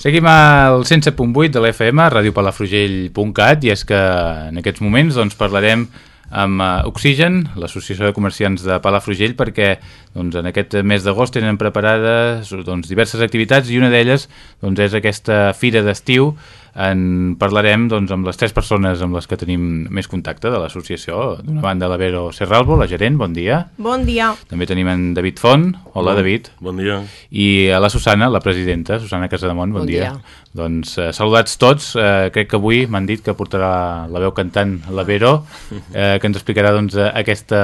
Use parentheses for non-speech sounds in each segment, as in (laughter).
Seguim al 107.8 de l'FM, radiopalafrugell.cat, i és que en aquests moments doncs, parlarem amb uh, Oxigen, l'Associació de Comerciants de Palafrugell, perquè doncs, en aquest mes d'agost tenen preparades doncs, diverses activitats i una d'elles doncs, és aquesta fira d'estiu en parlarem doncs, amb les tres persones amb les que tenim més contacte de l'associació. D'una banda, la Vero Serralbo, la gerent, bon dia. Bon dia. També tenim en David Font. Hola, bon, David. Bon dia. I a la Susana, la presidenta, Susana Casademont, bon, bon dia. dia. Doncs eh, saludats tots. Eh, crec que avui m'han dit que portarà la veu cantant la Vero, eh, que ens explicarà doncs, aquesta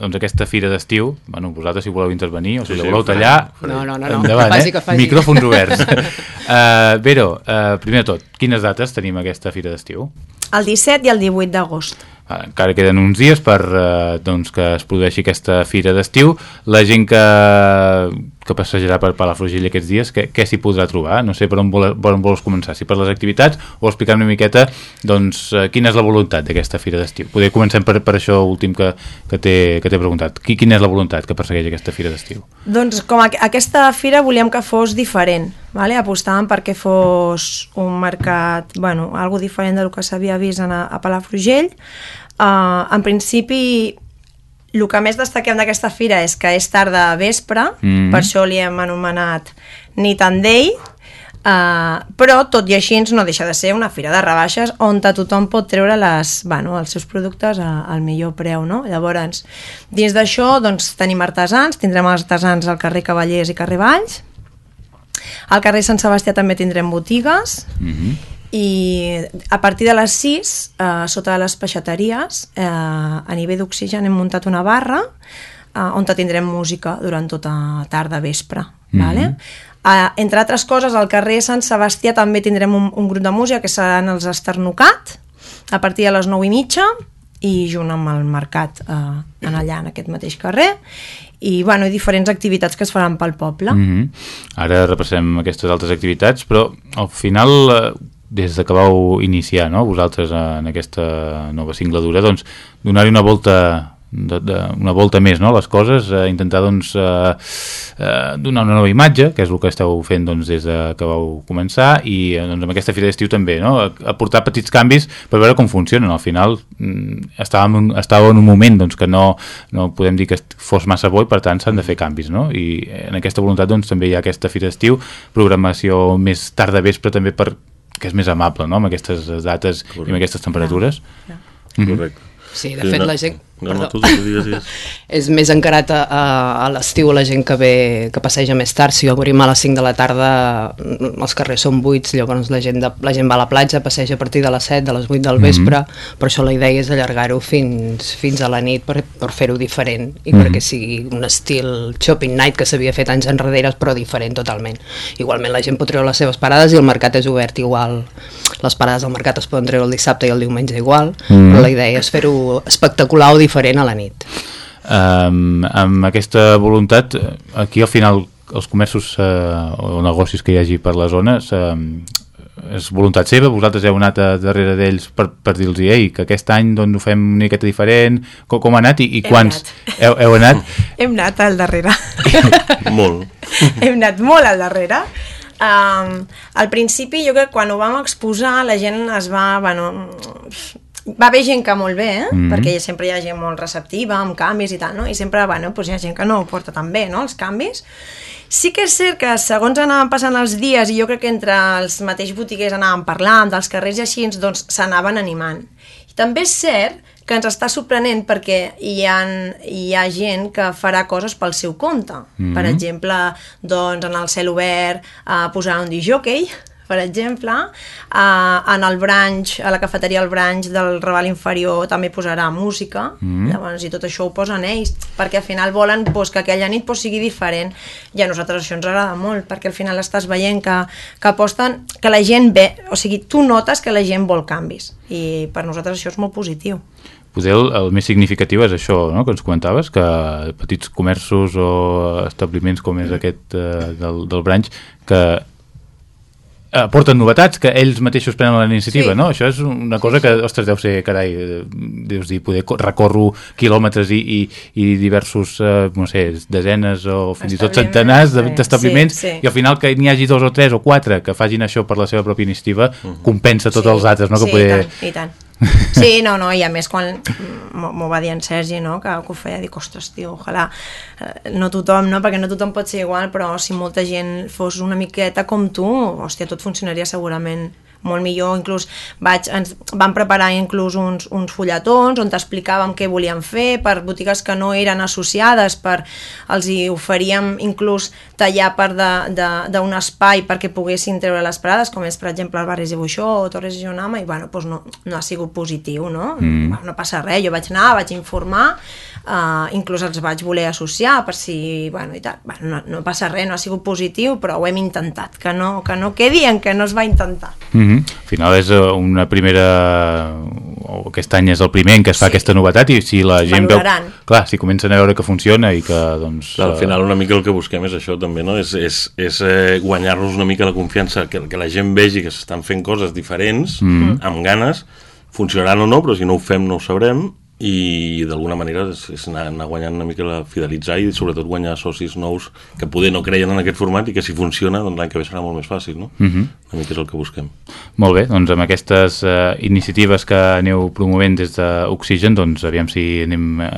doncs, aquesta fira d'estiu, bueno, vosaltres si voleu intervenir o si sí, la voleu tallar, no, no, no, no. endavant, faci, eh? micròfons oberts. uh, (laughs) Vero, uh, primer de tot, quines dates tenim aquesta fira d'estiu? El 17 i el 18 d'agost. Uh, encara queden uns dies per uh, doncs, que es produeixi aquesta fira d'estiu. La gent que, que passejarà per Palafrugell aquests dies, què, què s'hi podrà trobar? No sé per on, vol, per on vols començar, si per les activitats o explicar una miqueta doncs, eh, quina és la voluntat d'aquesta fira d'estiu. Poder comencem per, per això últim que, que t'he preguntat. Quina és la voluntat que persegueix aquesta fira d'estiu? Doncs com a, aquesta fira volíem que fos diferent, vale? apostàvem perquè fos un mercat, bueno, algo diferent del que s'havia vist a, a Palafrugell. Uh, en principi el que més destaquem d'aquesta fira és que és tarda vespre, mm per això li hem anomenat Nit and Day, uh, però tot i així no deixa de ser una fira de rebaixes on tothom pot treure les, bueno, els seus productes a, al millor preu. No? Llavors, dins d'això doncs, tenim artesans, tindrem els artesans al carrer Cavallers i carrer Valls, al carrer Sant Sebastià també tindrem botigues, mm -hmm i a partir de les 6, eh, sota les peixateries, eh, a nivell d'oxigen hem muntat una barra eh, on tindrem música durant tota tarda, vespre. Mm -hmm. vale? eh, entre altres coses, al carrer Sant Sebastià també tindrem un, un grup de música que seran els Esternucat, a partir de les 9 i mitja, i junt amb el mercat eh, en allà, en aquest mateix carrer, i bueno, diferents activitats que es faran pel poble. Mm -hmm. Ara repassem aquestes altres activitats, però al final eh, des de que vau iniciar no? vosaltres en aquesta nova singladura doncs donar-hi una volta de, de, una volta més no? les coses, eh, intentar doncs, eh, eh, donar una nova imatge, que és el que esteu fent doncs, des de que vau començar, i eh, doncs, amb aquesta fira d'estiu també, no? aportar petits canvis per veure com funcionen. Al final mm, estàvem, estàvem en un moment doncs, que no, no podem dir que fos massa bo i per tant s'han de fer canvis. No? I en aquesta voluntat doncs, també hi ha aquesta fira d'estiu, programació més tarda vespre també per que és més amable, no?, amb aquestes dates Correcte. i amb aquestes temperatures. Ja, ja. Mm -hmm. Correcte. Sí, de fet la gent no, no, tu digues, digues. (laughs) és més encarat a, a l'estiu la gent que ve, que passeja més tard. Si obrim a les 5 de la tarda, els carrers són buits, llavors la gent, de, la gent va a la platja, passeja a partir de les 7, de les 8 del mhm. vespre, mm -hmm. per això la idea és allargar-ho fins, fins a la nit per, per fer-ho diferent i mm -hmm. perquè sigui un estil shopping night que s'havia fet anys enrere, però diferent totalment. Igualment la gent pot treure les seves parades i el mercat és obert igual. Les parades del mercat es poden treure el dissabte i el diumenge igual, mm -hmm. però la idea és fer-ho espectacular o diferent diferent a la nit. Um, amb aquesta voluntat, aquí al final els comerços uh, o negocis que hi hagi per les zones uh, és voluntat seva, vosaltres heu anat a darrere d'ells per, per dir-los ei, que aquest any doncs, ho fem una miqueta diferent com, com ha anat i, i quants anat. Heu, heu anat? (laughs) Hem anat al darrere (laughs) molt hem anat molt al darrere um, al principi jo crec que quan ho vam exposar la gent es va bueno, va haver gent que molt bé, eh? Mm -hmm. perquè sempre hi ha gent molt receptiva, amb canvis i tal, no? I sempre, bueno, doncs hi ha gent que no ho porta tan bé, no?, els canvis. Sí que és cert que segons anaven passant els dies, i jo crec que entre els mateixos botiguers anaven parlant dels carrers i així, doncs s'anaven animant. I també és cert que ens està sorprenent perquè hi ha, hi ha gent que farà coses pel seu compte. Mm -hmm. Per exemple, doncs en el cel obert eh, posar un disjockey, per exemple, uh, en el branch, a la cafeteria El Branch del Raval Inferior també posarà música, mm. llavors, i tot això ho posen ells, perquè al final volen pues, que aquella nit pues, sigui diferent, i a nosaltres això ens agrada molt, perquè al final estàs veient que, que aposten, que la gent ve, o sigui, tu notes que la gent vol canvis, i per nosaltres això és molt positiu. Poder el, el més significatiu és això, no?, que ens comentaves, que petits comerços o establiments com és aquest eh, del, del branch, que aporten novetats que ells mateixos prenen la iniciativa, Sí. no? Això és una cosa que, ostres, deu ser, carai, eh, deus dir, poder co- recorro quilòmetres i, i, i diversos, eh, no sé, desenes o fins i tot centenars d'establiments Sí, sí. i al final que n'hi hagi dos o tres o quatre que facin això per la seva pròpia iniciativa compensa tots Sí, els altres, no? Que sí, poder... i tant, i tant. (laughs) Sí, no, no, i a més quan m'ho va dir en Sergi, no?, que, que ho feia, dic, ostres, tio, ojalà eh, no tothom, no?, perquè no tothom pot ser igual, però si molta gent fos una miqueta com tu, hòstia, tot funcionaria segurament molt millor, inclús vaig, ens vam preparar inclús uns, uns fulletons on t'explicàvem què volíem fer per botigues que no eren associades per, els hi oferíem inclús tallar part de- de- d'un espai perquè poguessin treure les parades com és per exemple el Barris i Buixó o Torres i Jonama i bueno, doncs no, no ha sigut positiu no? Mm. no passa res, jo vaig anar, vaig informar uh, inclús els vaig voler associar per si, bueno, i tal bueno, no, no passa res, no ha sigut positiu però ho hem intentat, que no, que no quedi en que no es va intentar Mm -hmm. Al final és eh, una primera o aquest any és el primer en què es fa Sí. aquesta novetat i si la gent veu, clar, si comencen a veure que funciona i que doncs Clar, al eh, final una mica el que busquem és això també, no? És, és, és eh, guanyar-nos una mica la confiança, que, que la gent vegi que s'estan fent coses diferents, mm. amb ganes, funcionaran o no, però si no ho fem no ho sabrem, i d'alguna manera és, és anar, anar guanyant una mica la fidelitzar i sobretot guanyar socis nous que poder no creien en aquest format i que si funciona doncs l'any que ve serà molt més fàcil, no? Mm -hmm. Una mica és el que busquem. Molt bé, doncs amb aquestes eh, iniciatives que aneu promovent des d'Oxigen, doncs aviam si anem eh,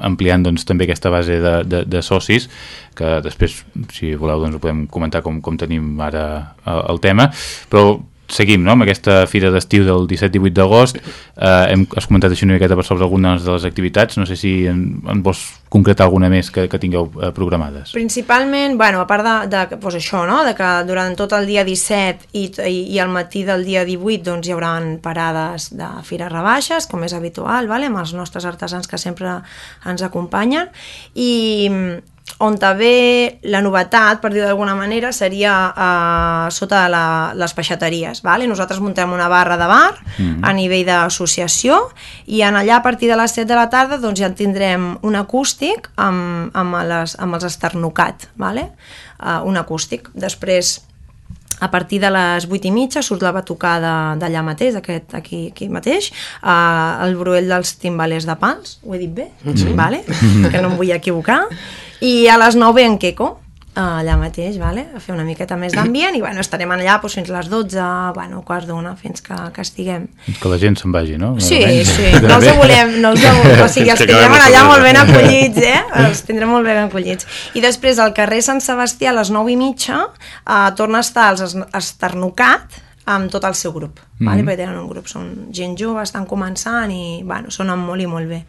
ampliant doncs, també aquesta base de, de, de socis, que després, si voleu, doncs ho podem comentar com, com tenim ara el, el tema, però seguim no? amb aquesta fira d'estiu del 17-18 d'agost eh, hem, has comentat així una miqueta per sobre algunes de les activitats no sé si en, en vols concretar alguna més que, que tingueu eh, programades Principalment, bueno, a part de, de pues això, no? de que durant tot el dia 17 i, i, i al matí del dia 18 doncs, hi haurà parades de fires rebaixes, com és habitual, vale? amb els nostres artesans que sempre ens acompanyen, i on també la novetat, per dir d'alguna manera, seria uh, sota de la, les peixateries. Vale? Nosaltres muntem una barra de bar mm -hmm. a nivell d'associació i en allà a partir de les 7 de la tarda doncs, ja tindrem un acústic amb, amb, les, amb els esternucat. Vale? Uh, un acústic. Després a partir de les 8 i mitja surt la batucada d'allà mateix, aquest, aquí, aquí mateix, uh, el bruell dels timbalers de pals, ho he dit bé? Sí. Vale? (laughs) que no em vull equivocar. I a les 9 en Queco, allà mateix, vale? a fer una miqueta més d'ambient i bueno, estarem allà doncs, fins les 12, bueno, quarts d'una, fins que, que estiguem. que la gent se'n vagi, no? Sí, Almenys. sí, no els ho volem, no els ho (laughs) volem, o sigui, els tindrem allà molt ben acollits, eh? Els tindrem molt ben acollits. I després al carrer Sant Sebastià a les 9 i mitja eh, torna a estar els es- esternucat amb tot el seu grup, mm -hmm. vale? perquè tenen un grup, són gent jove, estan començant i bueno, sonen molt i molt bé.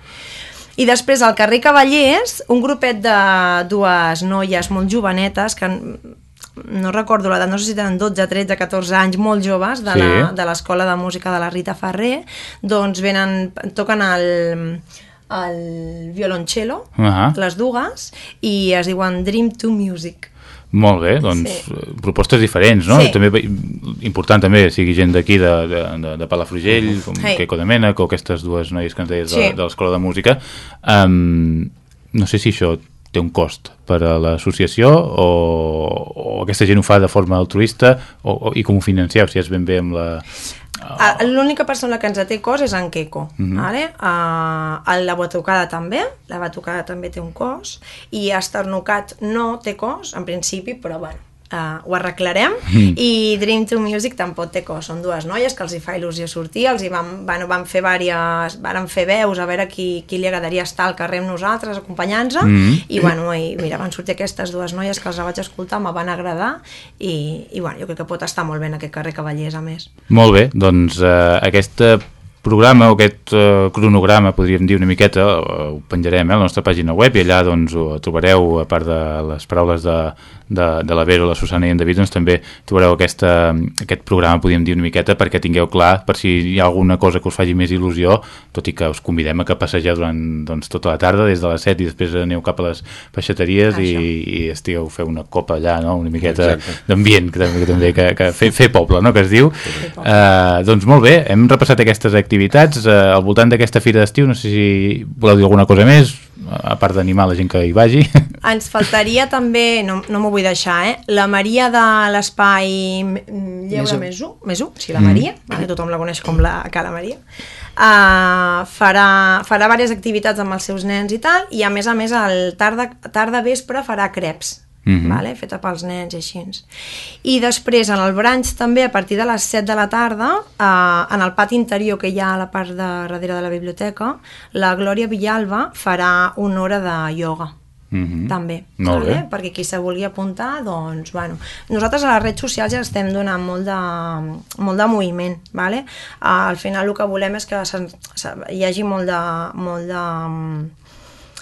I després al carrer Cavallers, un grupet de dues noies molt jovenetes que no recordo l'edat, no sé si tenen 12, 13, 14 anys, molt joves, de Sí. la- de l'Escola de Música de la Rita Ferrer, doncs venen, toquen el, el violoncello, Ah. les dues, i es diuen Dream to Music. Molt bé, doncs Sí. sí. propostes diferents, no? Sí. També important també sigui gent d'aquí de, de, de, de Palafrugell, com Hey. Queco de Mena, o aquestes dues noies que ens deies de, Sí. de l'Escola de Música. Um, no sé si això té un cost per a l'associació o, o aquesta gent ho fa de forma altruista o, o, i com ho financeu, si és ben bé amb la... Ah, L'única persona que ens té cos és en Queco, vale? uh, la batucada també, la batucada també té un cos, i Esternucat no té cos, en principi, però bueno, uh, ho arreglarem, i Dream to Music tampoc té cos, són dues noies que els hi fa il·lusió sortir, els hi van, bueno, van fer vàries, van fer veus a veure qui, qui li agradaria estar al carrer amb nosaltres, acompanyant-nos, i bueno, i mira, van sortir aquestes dues noies que els vaig escoltar, me van agradar, i, i bueno, jo crec que pot estar molt bé en aquest carrer Cavallers, a més. Molt bé, doncs eh, aquest programa o aquest eh, cronograma, podríem dir una miqueta, eh, ho penjarem eh, a la nostra pàgina web i allà doncs, ho trobareu, a part de les paraules de, de, de la Vero, la Susana i en David, doncs també trobareu aquesta, aquest programa, podríem dir una miqueta, perquè tingueu clar, per si hi ha alguna cosa que us faci més il·lusió, tot i que us convidem a que passegeu durant doncs, tota la tarda, des de les 7 i després aneu cap a les peixateries i, i estigueu feu una copa allà, no? una miqueta d'ambient, que, també- que també que, que fer, fer poble, no? que es diu. Uh, doncs molt bé, hem repassat aquestes activitats uh, al voltant d'aquesta fira d'estiu, no sé si voleu dir alguna cosa més, a part d'animar la gent que hi vagi. (laughs) ens faltaria també, no, no m'ho vull deixar, eh? la Maria de l'espai Lleure Mesu, Mesu, sí, la Maria, mm. vale, tothom la coneix com la Cara Maria, uh, farà, farà diverses activitats amb els seus nens i tal, i a més a més al tarda, tarda vespre farà creps, Mm -hmm. vale? feta pels nens i així. I després, en el branch també, a partir de les 7 de la tarda, eh, en el pati interior que hi ha a la part de darrere de la biblioteca, la Glòria Villalba farà una hora de ioga. Mm -hmm. també, molt vale? bé. perquè qui se vulgui apuntar doncs, bueno, nosaltres a les redes socials ja estem donant molt de, molt de moviment vale? Al final el que volem és que se, se, hi hagi molt de, molt de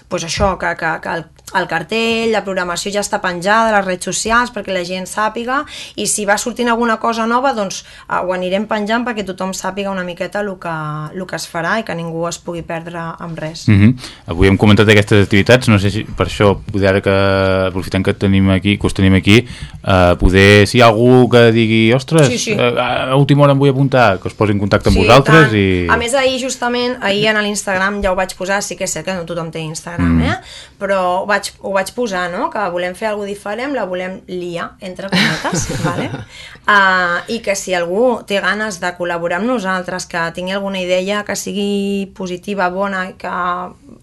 pues això, que, que, que el, el cartell, la programació ja està penjada a les redes socials perquè la gent sàpiga i si va sortint alguna cosa nova doncs uh, ho anirem penjant perquè tothom sàpiga una miqueta el que, el que es farà i que ningú es pugui perdre amb res. Mm -hmm. Avui hem comentat aquestes activitats, no sé si per això poder ara que aprofitant que tenim aquí, que us tenim aquí, uh, poder si hi ha algú que digui, ostres, sí, sí. Uh, a última hora em vull apuntar, que us posi en contacte amb sí, vosaltres tant. i... A més ahir justament, ahir en l'Instagram ja ho vaig posar, sí que és cert que no tothom té Instagram, mm. eh? però vaig vaig, ho vaig posar, no? que volem fer alguna diferent, la volem liar, entre cometes, (laughs) vale? Uh, i que si algú té ganes de col·laborar amb nosaltres, que tingui alguna idea que sigui positiva, bona, i que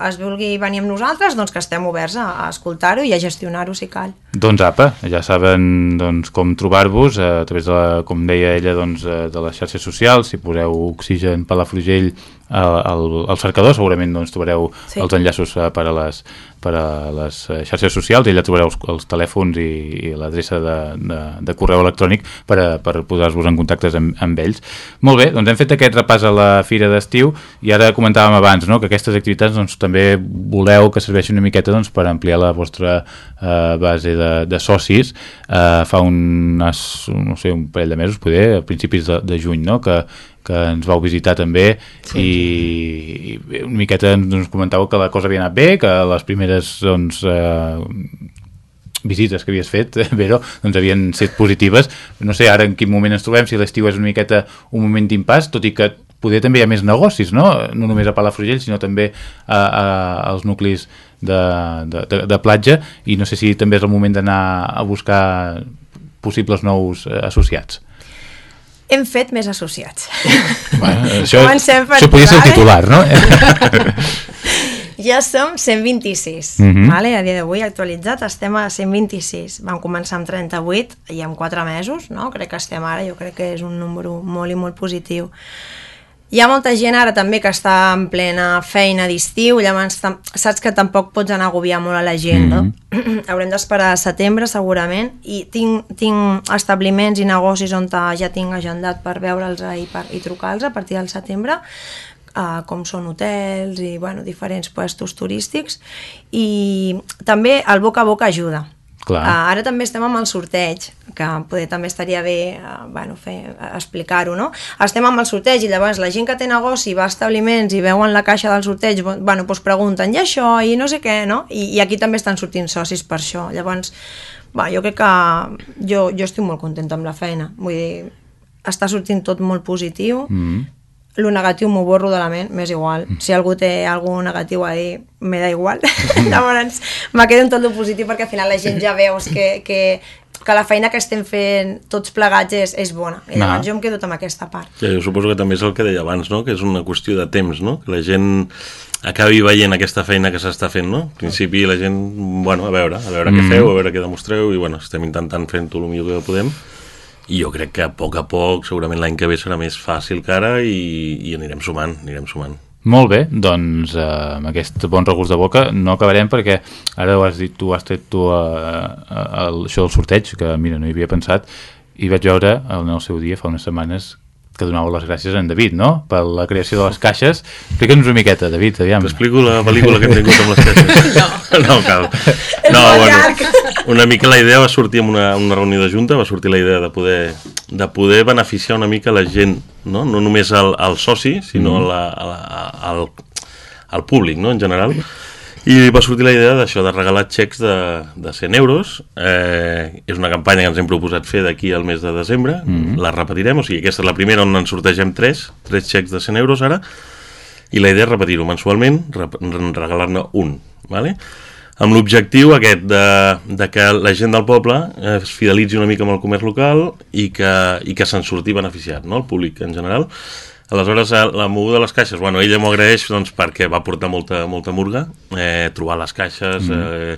es vulgui venir amb nosaltres, doncs que estem oberts a, a escoltar-ho i a gestionar-ho si cal. Doncs apa, ja saben doncs, com trobar-vos a través de, la, com deia ella, doncs, eh, de les xarxes socials, si poseu Oxigen Palafrugell al, al cercador segurament doncs, trobareu sí. els enllaços eh, per a les, per a les eh, xarxes socials i allà trobareu els, els telèfons i, i l'adreça de, de, de correu electrònic per, a, per posar-vos en contactes amb, amb ells. Molt bé, doncs hem fet aquest repàs a la Fira d'Estiu i ara comentàvem abans no, que aquestes activitats doncs, també voleu que serveixin una miqueta doncs, per ampliar la vostra eh, base de, de socis. Eh, fa unes, no sé, un parell de mesos, poder, a principis de, de juny, no? que, que ens vau visitar també sí, i, i una miqueta ens comentàveu que la cosa havia anat bé, que les primeres doncs, eh, visites que havies fet, Vero, doncs havien set positives. No sé ara en quin moment ens trobem, si l'estiu és una miqueta un moment d'impàs, tot i que poder també hi ha més negocis, no? No només a Palafrugell, sinó també a, a, als nuclis de, de, de, de platja, i no sé si també és el moment d'anar a buscar possibles nous eh, associats hem fet més associats. Bueno, això, això podria ser el titular, no? (laughs) ja som 126, uh -huh. vale? a dia d'avui actualitzat estem a 126. Vam començar amb 38 i en 4 mesos, no? crec que estem ara, jo crec que és un número molt i molt positiu. Hi ha molta gent ara també que està en plena feina d'estiu, llavors saps que tampoc pots anar a agobiar molt a la gent, no? Mm -hmm. (clears throat) Haurem d'esperar a setembre segurament i tinc, tinc establiments i negocis on ja tinc agendat per veure'ls i, per, i trucar-los a partir del setembre uh, com són hotels i bueno, diferents puestos turístics i també el boca a boca ajuda Clar. Uh, ara també estem amb el sorteig, que poder també estaria bé uh, bueno, fer explicar-ho, no? Estem amb el sorteig i llavors la gent que té negoci va a establiments i veuen la caixa del sorteig, bueno, doncs pregunten, i això, i no sé què, no? I, i aquí també estan sortint socis per això. Llavors, va, jo crec que jo, jo estic molt contenta amb la feina. Vull dir, està sortint tot molt positiu, mm -hmm el negatiu m'ho borro de la ment, m'és igual. Mm. Si algú té algun negatiu a dir, me da igual. (laughs) (laughs) Llavors, me quedo en tot el positiu perquè al final la gent ja veus que, que, que la feina que estem fent tots plegats és, és bona. I llavors jo em quedo amb aquesta part. Ja, jo suposo que també és el que deia abans, no? que és una qüestió de temps, no? que la gent acabi veient aquesta feina que s'està fent, no? Al principi la gent, bueno, a veure, a veure mm. què feu, a veure què demostreu, i bueno, estem intentant fent-ho el millor que podem i jo crec que a poc a poc, segurament l'any que ve serà més fàcil que ara i, i anirem sumant, anirem sumant. Molt bé, doncs eh, amb aquest bon regust de boca no acabarem perquè ara ho has dit tu, has tret tu a, a, a, això del sorteig, que mira, no hi havia pensat, i vaig veure en el seu dia, fa unes setmanes, que donàveu les gràcies a en David, no?, per la creació de les caixes. Explica'ns una miqueta, David, aviam. T'explico la pel·lícula que hem tingut amb les caixes. (laughs) no. (laughs) no cal. No, bueno, una mica la idea va sortir en una, una reunió de junta, va sortir la idea de poder, de poder beneficiar una mica la gent, no, no només al, al soci, sinó mm. la, la, al, al públic, no?, en general. I va sortir la idea d'això, de regalar xecs de, de 100 euros. Eh, és una campanya que ens hem proposat fer d'aquí al mes de desembre. Mm -hmm. La repetirem, o sigui, aquesta és la primera on en sortegem 3, 3 xecs de 100 euros ara. I la idea és repetir-ho mensualment, regalar-ne un. ¿vale? amb l'objectiu aquest de, de que la gent del poble es fidelitzi una mica amb el comerç local i que, i que se'n surti beneficiat, no? el públic en general. Aleshores, eh, la moguda de les caixes, bueno, ella m'ho agraeix doncs, perquè va portar molta, molta murga, eh, trobar les caixes, mm. eh,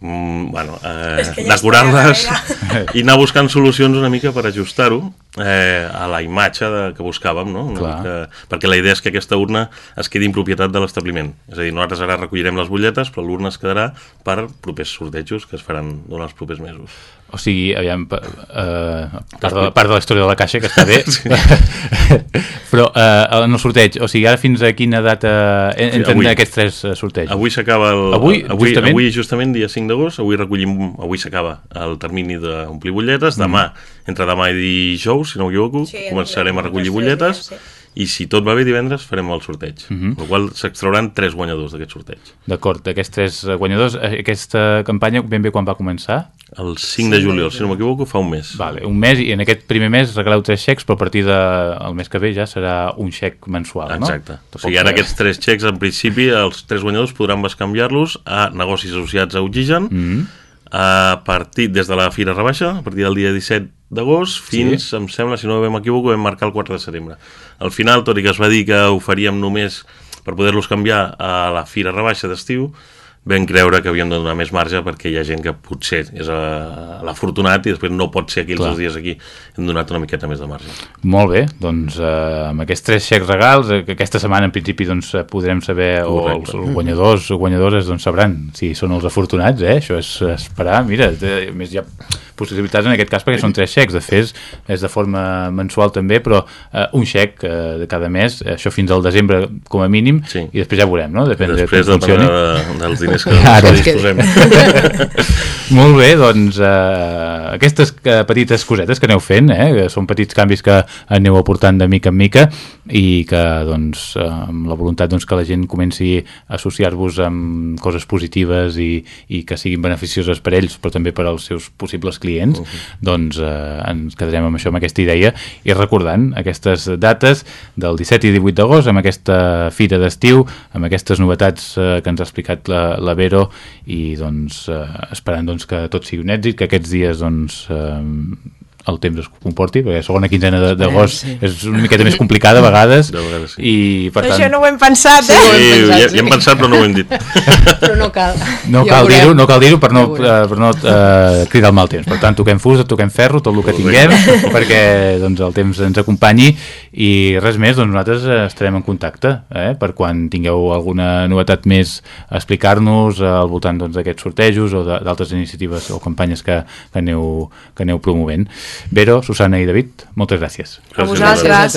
mm, bueno, eh, decorar-les (laughs) i anar buscant solucions una mica per ajustar-ho eh, a la imatge de, que buscàvem, no? Una mica, perquè la idea és que aquesta urna es quedi en propietat de l'establiment. És a dir, nosaltres ara recollirem les butlletes, però l'urna es quedarà per propers sortejos que es faran durant els propers mesos. O sigui, aviam, eh, part, de, part de la història de la caixa, que està bé, (laughs) sí. (laughs) però eh, en el sorteig, o sigui, ara fins a quina data entren sí, aquests tres eh, sortejos? Avui s'acaba el... Avui, avui, justament? avui, justament, dia 5 d'agost, avui recollim, avui s'acaba el termini d'omplir butlletes, demà, mm. entre demà i dijous, si no m'equivoco, sí, començarem a recollir butlletes, sí i si tot va bé divendres farem el sorteig, uh -huh. el qual s'extrauran tres guanyadors d'aquest sorteig. D'acord, d'aquests tres guanyadors, eh, aquesta campanya ben bé quan va començar? El 5 de juliol, si no m'equivoco, fa un mes. Vale, un mes, i en aquest primer mes regaleu tres xecs, però a partir del de, mes que ve ja serà un xec mensual, no? Exacte. O sigui, ara aquests tres xecs, en principi, els tres guanyadors podran bescanviar-los a negocis associats a Oxigen, uh -huh. a partir, des de la Fira Rebaixa, a partir del dia 17 d'agost fins, sí. em sembla, si no m'equivoco, vam marcar el 4 de setembre. Al final, tot i que es va dir que ho faríem només per poder-los canviar a la Fira Rebaixa d'estiu, vam creure que havíem de donar més marge perquè hi ha gent que potser és eh, l'afortunat i després no pot ser aquí els dos dies aquí hem donat una miqueta més de marge Molt bé, doncs eh, amb aquests tres xecs regals eh, que aquesta setmana en principi doncs, eh, podrem saber Correcte. o els guanyadors o guanyadores doncs, sabran si són els afortunats eh? això és esperar, mira de, més ha possibilitats en aquest cas perquè són tres xecs de fet és de forma mensual també però eh, un xec eh, de cada mes això fins al desembre com a mínim sí. i després ja veurem, no? depèn després de com funcioni de, dels diners que, (laughs) Ara. que disposem. (laughs) Molt bé, doncs eh, aquestes eh, petites cosetes que aneu fent, eh, que són petits canvis que aneu aportant de mica en mica i que doncs, eh, amb la voluntat doncs, que la gent comenci a associar-vos amb coses positives i, i que siguin beneficioses per ells però també per als seus possibles clients, uh -huh. doncs eh, ens quedarem amb això, amb aquesta idea i recordant aquestes dates del 17 i 18 d'agost amb aquesta fira d'estiu, amb aquestes novetats eh, que ens ha explicat la, la Vero i doncs eh, esperant doncs, que tot sigui un èxit, que aquests dies doncs, eh, el temps es comporti, perquè la segona quinzena d'agost sí. és una miqueta més complicada a vegades, (laughs) de vegades sí. i per tant... Això no ho hem pensat, eh? Sí, sí, ja, ja hem pensat però no ho hem dit. (laughs) però no cal. No cal dir-ho no cal dir-ho per no, uh, per no uh, cridar el mal temps. Per tant, toquem fus, toquem ferro, tot el que tinguem, perquè doncs, el temps ens acompanyi i res més, doncs nosaltres estarem en contacte eh? per quan tingueu alguna novetat més a explicar-nos al voltant doncs, d'aquests doncs, sortejos o d'altres iniciatives o campanyes que, que, aneu, que aneu promovent. Vero, Susana i David, moltes gràcies. A vosaltres.